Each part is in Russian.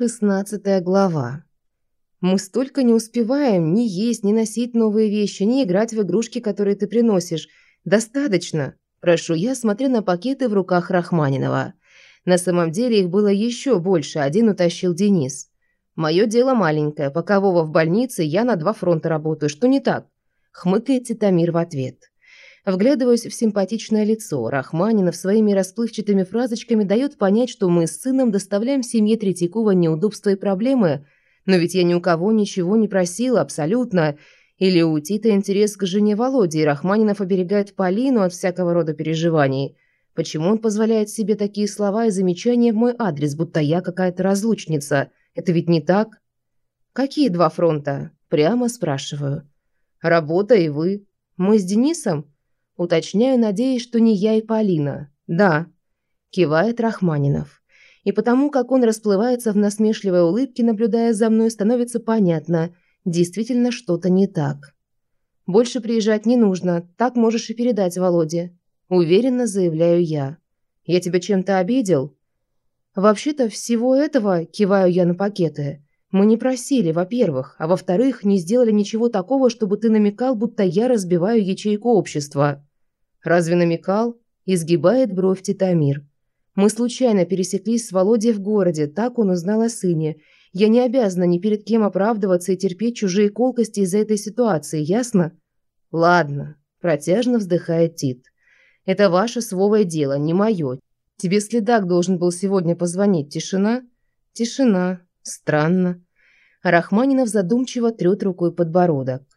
Шестнадцатая глава. Мы столько не успеваем ни есть, ни носить новые вещи, ни играть в игрушки, которые ты приносишь. Достаточно. Прошу я, смотря на пакеты в руках Рахманинова. На самом деле их было еще больше, один утащил Денис. Мое дело маленькое, пока Вова в больнице, я на два фронта работаю, что не так? Хмыкает Титамир в ответ. Вглядываясь в симпатичное лицо, Рахманинов своими расплывчатыми фразочками дает понять, что мы с сыном доставляем семье Третьякова неудобства и проблемы. Но ведь я ни у кого ничего не просила, абсолютно. Или у Тита интерес к жене Володи, и Рахманинов оберегает Полину от всякого рода переживаний. Почему он позволяет себе такие слова и замечания в мой адрес, будто я какая-то разлучница? Это ведь не так? Какие два фронта? Прямо спрашиваю. Работа и вы. Мы с Денисом? Уточняю, надеясь, что не я и Полина. Да, кивает Рахманинов. И потому, как он расплывается в насмешливой улыбке, наблюдая за мной, становится понятно, действительно что-то не так. Больше приезжать не нужно, так можешь и передать Володе. Уверенно заявляю я. Я тебя чем-то обидел? Вообще-то всего этого, киваю я на пакеты, мы не просили, во-первых, а во-вторых, не сделали ничего такого, чтобы ты намекал, будто я разбиваю ячейку общества. Разве намекал? Изгибает бровь Титамир. Мы случайно пересеклись с Володей в городе, так он узнал о сыне. Я не обязана ни перед кем оправдываться и терпеть чужие колкости из-за этой ситуации, ясно? Ладно, протяжно вздыхает Тит. Это ваше свовое дело, не мое. Тебе следак должен был сегодня позвонить. Тишина? Тишина. Странно. Рахманинов задумчиво трёт рукой подбородок.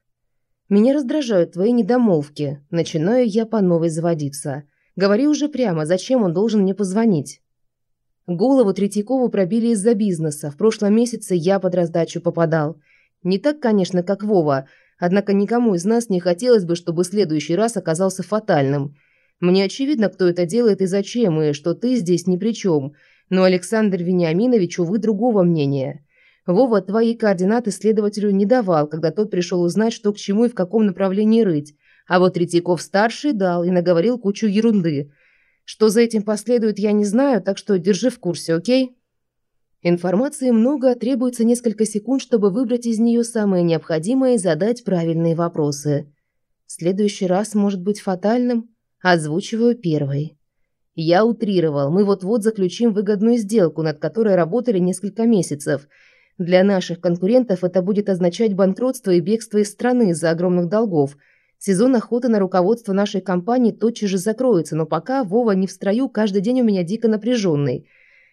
Меня раздражают твои недомолвки. Начинаю я по новой заводиться. Говори уже прямо, зачем он должен мне позвонить? Голову Третьякову пробили из-за бизнеса. В прошлом месяце я под раздачу попадал. Не так, конечно, как Вова, однако никому из нас не хотелось бы, чтобы следующий раз оказался фатальным. Мне очевидно, кто это делает и зачем, и что ты здесь ни при чем. Но Александр Вениаминович, увы, другого мнения. Вова твои координаты следователю не давал, когда тот пришел узнать, что к чему и в каком направлении рыть. А вот Третьяков-старший дал и наговорил кучу ерунды. Что за этим последует, я не знаю, так что держи в курсе, окей? Информации много, требуется несколько секунд, чтобы выбрать из нее самое необходимое и задать правильные вопросы. Следующий раз может быть фатальным. Озвучиваю первый. Я утрировал. Мы вот-вот заключим выгодную сделку, над которой работали несколько месяцев – для наших конкурентов это будет означать банкротство и бегство из страны из-за огромных долгов. Сезон охоты на руководство нашей компании тотчас же закроется, но пока Вова не в строю, каждый день у меня дико напряженный.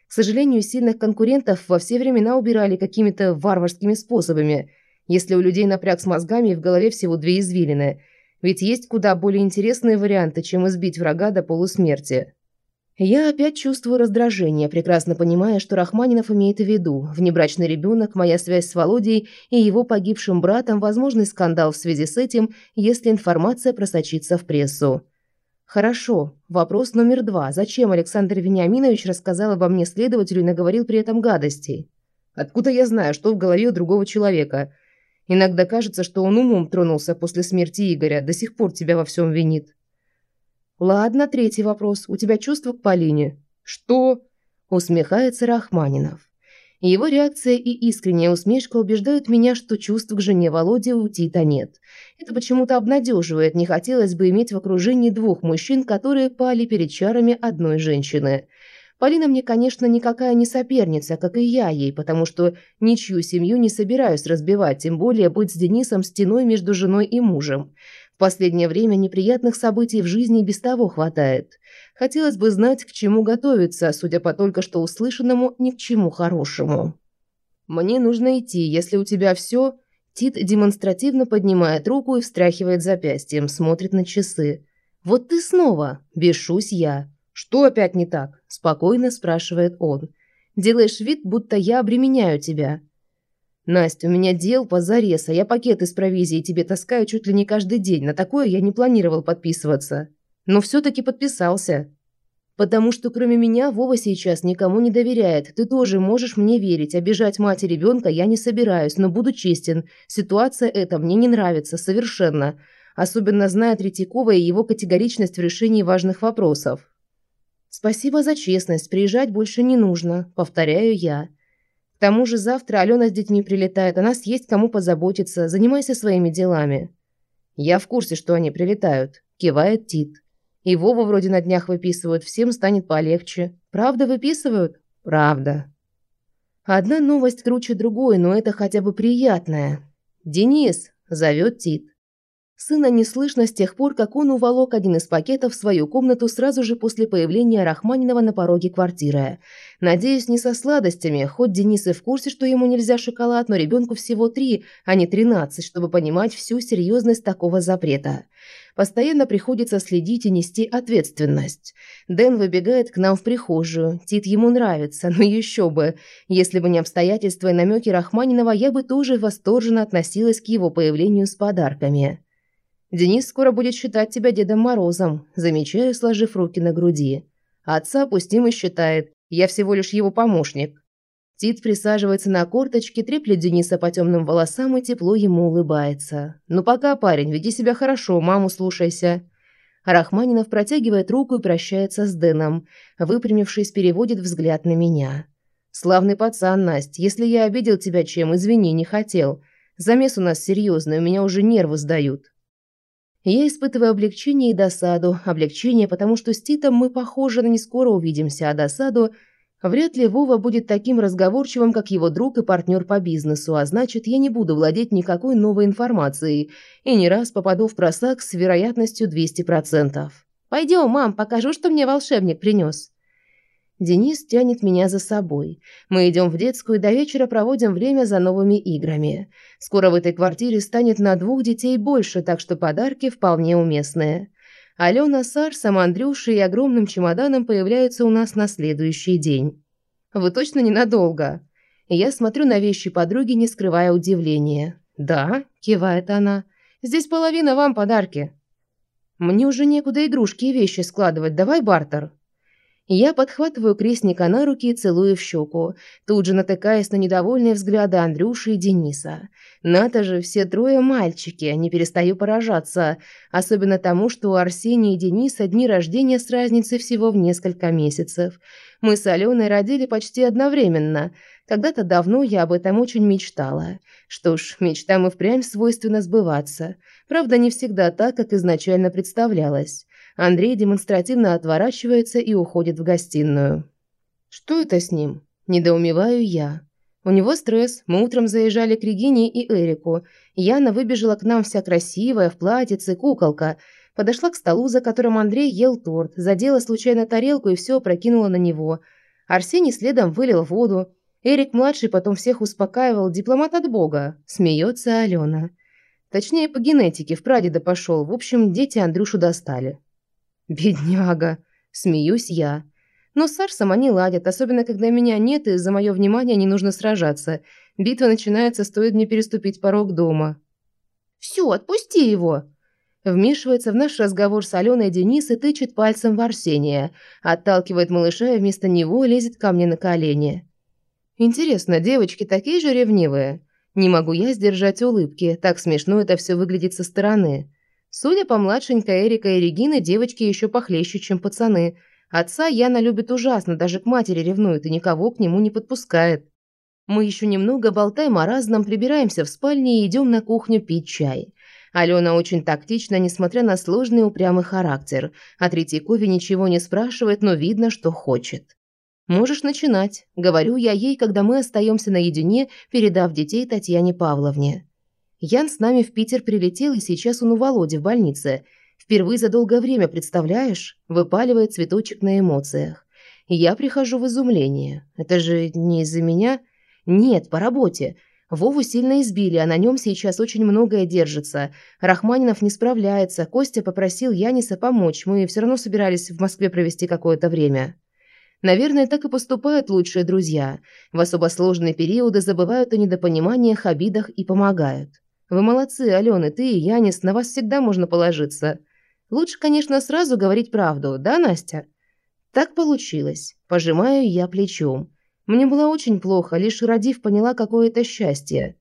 К сожалению, сильных конкурентов во все времена убирали какими-то варварскими способами. Если у людей напряг с мозгами в голове всего две извилины. Ведь есть куда более интересные варианты, чем избить врага до полусмерти. Я опять чувствую раздражение, прекрасно понимая, что Рахманинов имеет в виду. Внебрачный ребенок, моя связь с Володей и его погибшим братом, возможный скандал в связи с этим, если информация просочится в прессу. Хорошо. Вопрос номер два. Зачем Александр Вениаминович рассказал обо мне следователю и наговорил при этом гадостей? Откуда я знаю, что в голове у другого человека? Иногда кажется, что он умом тронулся после смерти Игоря, до сих пор тебя во всем винит. Ладно, третий вопрос. У тебя чувства к Полине? Что? Усмехается Рахманинов. Его реакция и искренняя усмешка убеждают меня, что чувств к жене Володи у Тита нет. Это почему-то обнадеживает, не хотелось бы иметь в окружении двух мужчин, которые пали перед чарами одной женщины. Полина мне, конечно, никакая не соперница, как и я ей, потому что ничью семью не собираюсь разбивать, тем более быть с Денисом стеной между женой и мужем. Последнее время неприятных событий в жизни без того хватает. Хотелось бы знать, к чему готовиться, судя по только что услышанному, ни к чему хорошему. «Мне нужно идти, если у тебя все...» Тит демонстративно поднимает руку и встряхивает запястьем, смотрит на часы. «Вот ты снова!» – бешусь я. «Что опять не так?» – спокойно спрашивает он. «Делаешь вид, будто я обременяю тебя. «Настя, у меня дел позарез, а я пакеты с провизией тебе таскаю чуть ли не каждый день. На такое я не планировал подписываться. Но все-таки подписался. Потому что кроме меня Вова сейчас никому не доверяет. Ты тоже можешь мне верить. Обижать мать и ребенка я не собираюсь, но буду честен. Ситуация эта мне не нравится совершенно. Особенно зная Третьякова и его категоричность в решении важных вопросов. «Спасибо за честность. Приезжать больше не нужно», – повторяю я. К тому же завтра Алена с детьми прилетает, а нас есть кому позаботиться. Занимайся своими делами». «Я в курсе, что они прилетают», – кивает Тит. «И Вову вроде на днях выписывают, всем станет полегче». «Правда выписывают?» «Правда». Одна новость круче другой, но это хотя бы приятная. «Денис!» – зовет Тит. Сына не слышно с тех пор, как он уволок один из пакетов в свою комнату сразу же после появления Рахманинова на пороге квартиры. Надеюсь, не со сладостями, хоть Денис и в курсе, что ему нельзя шоколад, но ребенку всего три, а не тринадцать, чтобы понимать всю серьезность такого запрета. Постоянно приходится следить и нести ответственность. Дэн выбегает к нам в прихожую. Тит ему нравится, но еще бы. Если бы не обстоятельства и намеки Рахманинова, я бы тоже восторженно относилась к его появлению с подарками. Денис скоро будет считать тебя Дедом Морозом, замечаю, сложив руки на груди. Отца пустимо считает, я всего лишь его помощник. Тит присаживается на корточки, треплет Дениса по темным волосам и тепло ему улыбается. «Ну пока, парень, веди себя хорошо, маму слушайся». Рахманинов протягивает руку и прощается с Дэном. Выпрямившись, переводит взгляд на меня. «Славный пацан, Насть. Если я обидел тебя чем, извини, не хотел. Замес у нас серьезный, у меня уже нервы сдают». Я испытываю облегчение и досаду. Облегчение, потому что с Титом мы, похоже, не скоро увидимся, а досаду Вряд ли Вова будет таким разговорчивым, как его друг и партнер по бизнесу, а значит, я не буду владеть никакой новой информацией и не раз попаду в просак с вероятностью 200%. «Пойдем, мам, покажу, что мне волшебник принес». Денис тянет меня за собой. Мы идем в детскую и до вечера проводим время за новыми играми. Скоро в этой квартире станет на двух детей больше, так что подарки вполне уместные. Алена с Арсом, Андрюшей и огромным чемоданом появляются у нас на следующий день. «Вы точно ненадолго?» Я смотрю на вещи подруги, не скрывая удивления. «Да», – кивает она, – «здесь половина вам подарки». «Мне уже некуда игрушки и вещи складывать, давай бартер». Я подхватываю крестника на руки и целую в щеку, тут же натыкаясь на недовольные взгляды Андрюши и Дениса. Ната же все трое мальчики, не перестаю поражаться, особенно тому, что у Арсения и Дениса дни рождения с разницей всего в несколько месяцев. Мы с Аленой родили почти одновременно. Когда-то давно я об этом очень мечтала. Что ж, мечтам и впрямь свойственно сбываться. Правда, не всегда так, как изначально представлялось. Андрей демонстративно отворачивается и уходит в гостиную. «Что это с ним?» – недоумеваю я. У него стресс. Мы утром заезжали к Регине и Эрику. Яна выбежала к нам вся красивая, в платьице, куколка. Подошла к столу, за которым Андрей ел торт, задела случайно тарелку и все опрокинула на него. Арсений следом вылил воду. Эрик-младший потом всех успокаивал. Дипломат от бога. Смеется Алена. Точнее, по генетике, в прадеда пошел. В общем, дети Андрюшу достали. «Бедняга!» – смеюсь я. Но с Арсом они ладят, особенно когда меня нет и за мое внимание не нужно сражаться. Битва начинается, стоит мне переступить порог дома. «Все, отпусти его!» Вмешивается в наш разговор с Аленой Денис и тычет пальцем в Арсения. Отталкивает малыша и вместо него лезет ко мне на колени. «Интересно, девочки такие же ревнивые?» Не могу я сдержать улыбки, так смешно это все выглядит со стороны. Судя по младшенькой Эрика и Регины, девочки еще похлеще, чем пацаны. Отца Яна любит ужасно, даже к матери ревнует и никого к нему не подпускает. Мы еще немного болтаем о разном, прибираемся в спальне и идем на кухню пить чай. Алена очень тактична, несмотря на сложный упрямый характер. О Третьякове ничего не спрашивает, но видно, что хочет. «Можешь начинать», – говорю я ей, когда мы остаемся наедине, передав детей Татьяне Павловне. Ян с нами в Питер прилетел, и сейчас он у Володи в больнице. Впервые за долгое время, представляешь? Выпаливает цветочек на эмоциях. Я прихожу в изумление. Это же не из-за меня? Нет, по работе. Вову сильно избили, а на нем сейчас очень многое держится. Рахманинов не справляется. Костя попросил Яниса помочь. Мы все равно собирались в Москве провести какое-то время. Наверное, так и поступают лучшие друзья. В особо сложные периоды забывают о недопониманиях, обидах и помогают. Вы молодцы, Алена, ты и Янис, на вас всегда можно положиться. Лучше, конечно, сразу говорить правду, да, Настя? Так получилось. Пожимаю я плечом. Мне было очень плохо, лишь родив поняла, какое это счастье.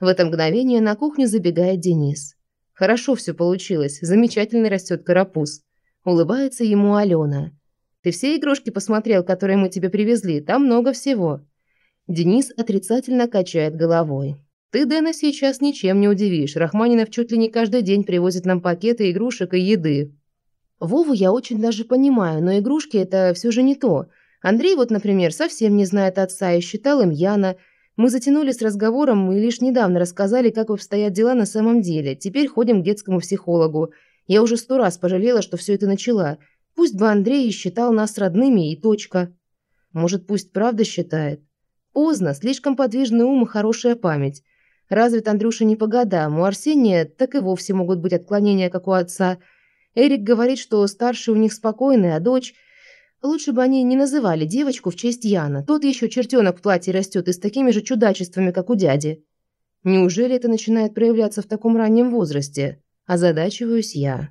В это мгновение на кухню забегает Денис. Хорошо все получилось, замечательно растет карапуз. Улыбается ему Алена. Ты все игрушки посмотрел, которые мы тебе привезли? Там много всего. Денис отрицательно качает головой. Ты Дэна сейчас ничем не удивишь. Рахманинов чуть ли не каждый день привозит нам пакеты игрушек и еды. Вову я очень даже понимаю, но игрушки – это все же не то. Андрей вот, например, совсем не знает отца и считал им Яна. Мы затянули с разговором и лишь недавно рассказали, как обстоят дела на самом деле. Теперь ходим к детскому психологу. Я уже сто раз пожалела, что все это начала. Пусть бы Андрей считал нас родными и точка. Может, пусть правда считает? Поздно, слишком подвижный ум и хорошая память. Развит Андрюша не по годам, у Арсения так и вовсе могут быть отклонения, как у отца – Эрик говорит, что старший у них спокойный, а дочь... Лучше бы они не называли девочку в честь Яна. Тот еще чертенок в платье растет и с такими же чудачествами, как у дяди. Неужели это начинает проявляться в таком раннем возрасте? Озадачиваюсь я.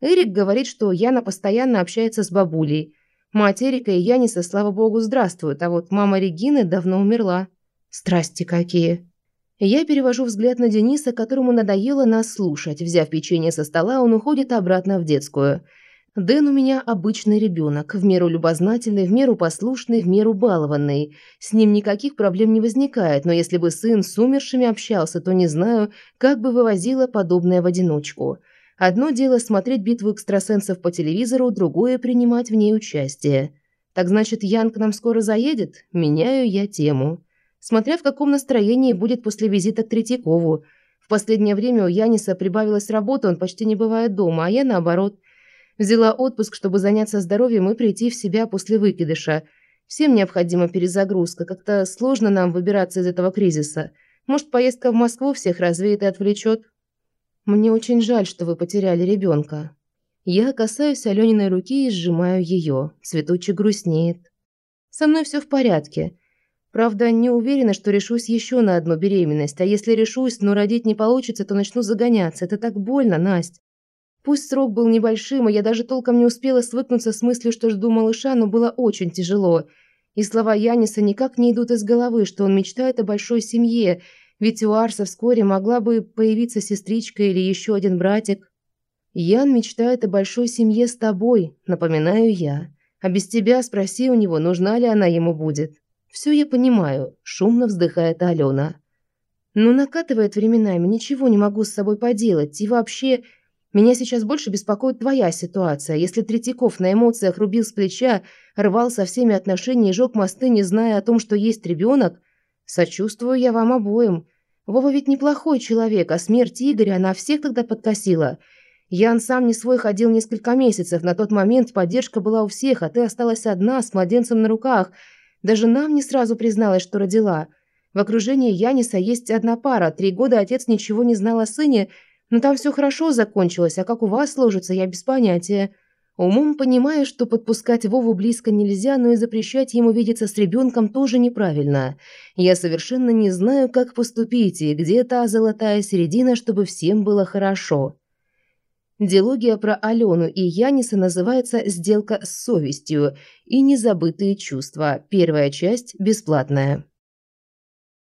Эрик говорит, что Яна постоянно общается с бабулей. Мать Эрика и Яниса, слава богу, здравствуют, а вот мама Регины давно умерла. Страсти какие. Я перевожу взгляд на Дениса, которому надоело нас слушать. Взяв печенье со стола, он уходит обратно в детскую. Дэн у меня обычный ребенок, в меру любознательный, в меру послушный, в меру балованный. С ним никаких проблем не возникает, но если бы сын с умершими общался, то не знаю, как бы вывозила подобное в одиночку. Одно дело смотреть битву экстрасенсов по телевизору, другое – принимать в ней участие. Так значит, Ян к нам скоро заедет? Меняю я тему смотря в каком настроении будет после визита к Третьякову. В последнее время у Яниса прибавилась работа, он почти не бывает дома, а я наоборот. Взяла отпуск, чтобы заняться здоровьем и прийти в себя после выкидыша. Всем необходима перезагрузка, как-то сложно нам выбираться из этого кризиса. Может, поездка в Москву всех развеет и отвлечет? Мне очень жаль, что вы потеряли ребенка. Я касаюсь Алёниной руки и сжимаю ее. Цветочек грустнеет. Со мной все в порядке. Правда, не уверена, что решусь еще на одну беременность, а если решусь, но родить не получится, то начну загоняться. Это так больно, Насть. Пусть срок был небольшим, и я даже толком не успела свыкнуться с мыслью, что жду малыша, но было очень тяжело. И слова Яниса никак не идут из головы, что он мечтает о большой семье, ведь у Арса вскоре могла бы появиться сестричка или еще один братик. Ян мечтает о большой семье с тобой, напоминаю я. А без тебя спроси у него, нужна ли она ему будет. «Все я понимаю», – шумно вздыхает Алена. «Но накатывает временами, ничего не могу с собой поделать. И вообще, меня сейчас больше беспокоит твоя ситуация. Если Третьяков на эмоциях рубил с плеча, рвал со всеми отношения и жег мосты, не зная о том, что есть ребенок, сочувствую я вам обоим. Вова ведь неплохой человек, а смерть Игоря она всех тогда подкосила». Ян сам не свой ходил несколько месяцев. На тот момент поддержка была у всех, а ты осталась одна с младенцем на руках – даже нам не сразу призналась, что родила. В окружении Яниса есть одна пара. Три года отец ничего не знал о сыне, но там все хорошо закончилось, а как у вас сложится, я без понятия. Умом понимаю, что подпускать Вову близко нельзя, но и запрещать ему видеться с ребенком тоже неправильно. Я совершенно не знаю, как поступить, и где та золотая середина, чтобы всем было хорошо. Диалогия про Алену и Яниса называется «Сделка с совестью» и «Незабытые чувства». Первая часть бесплатная.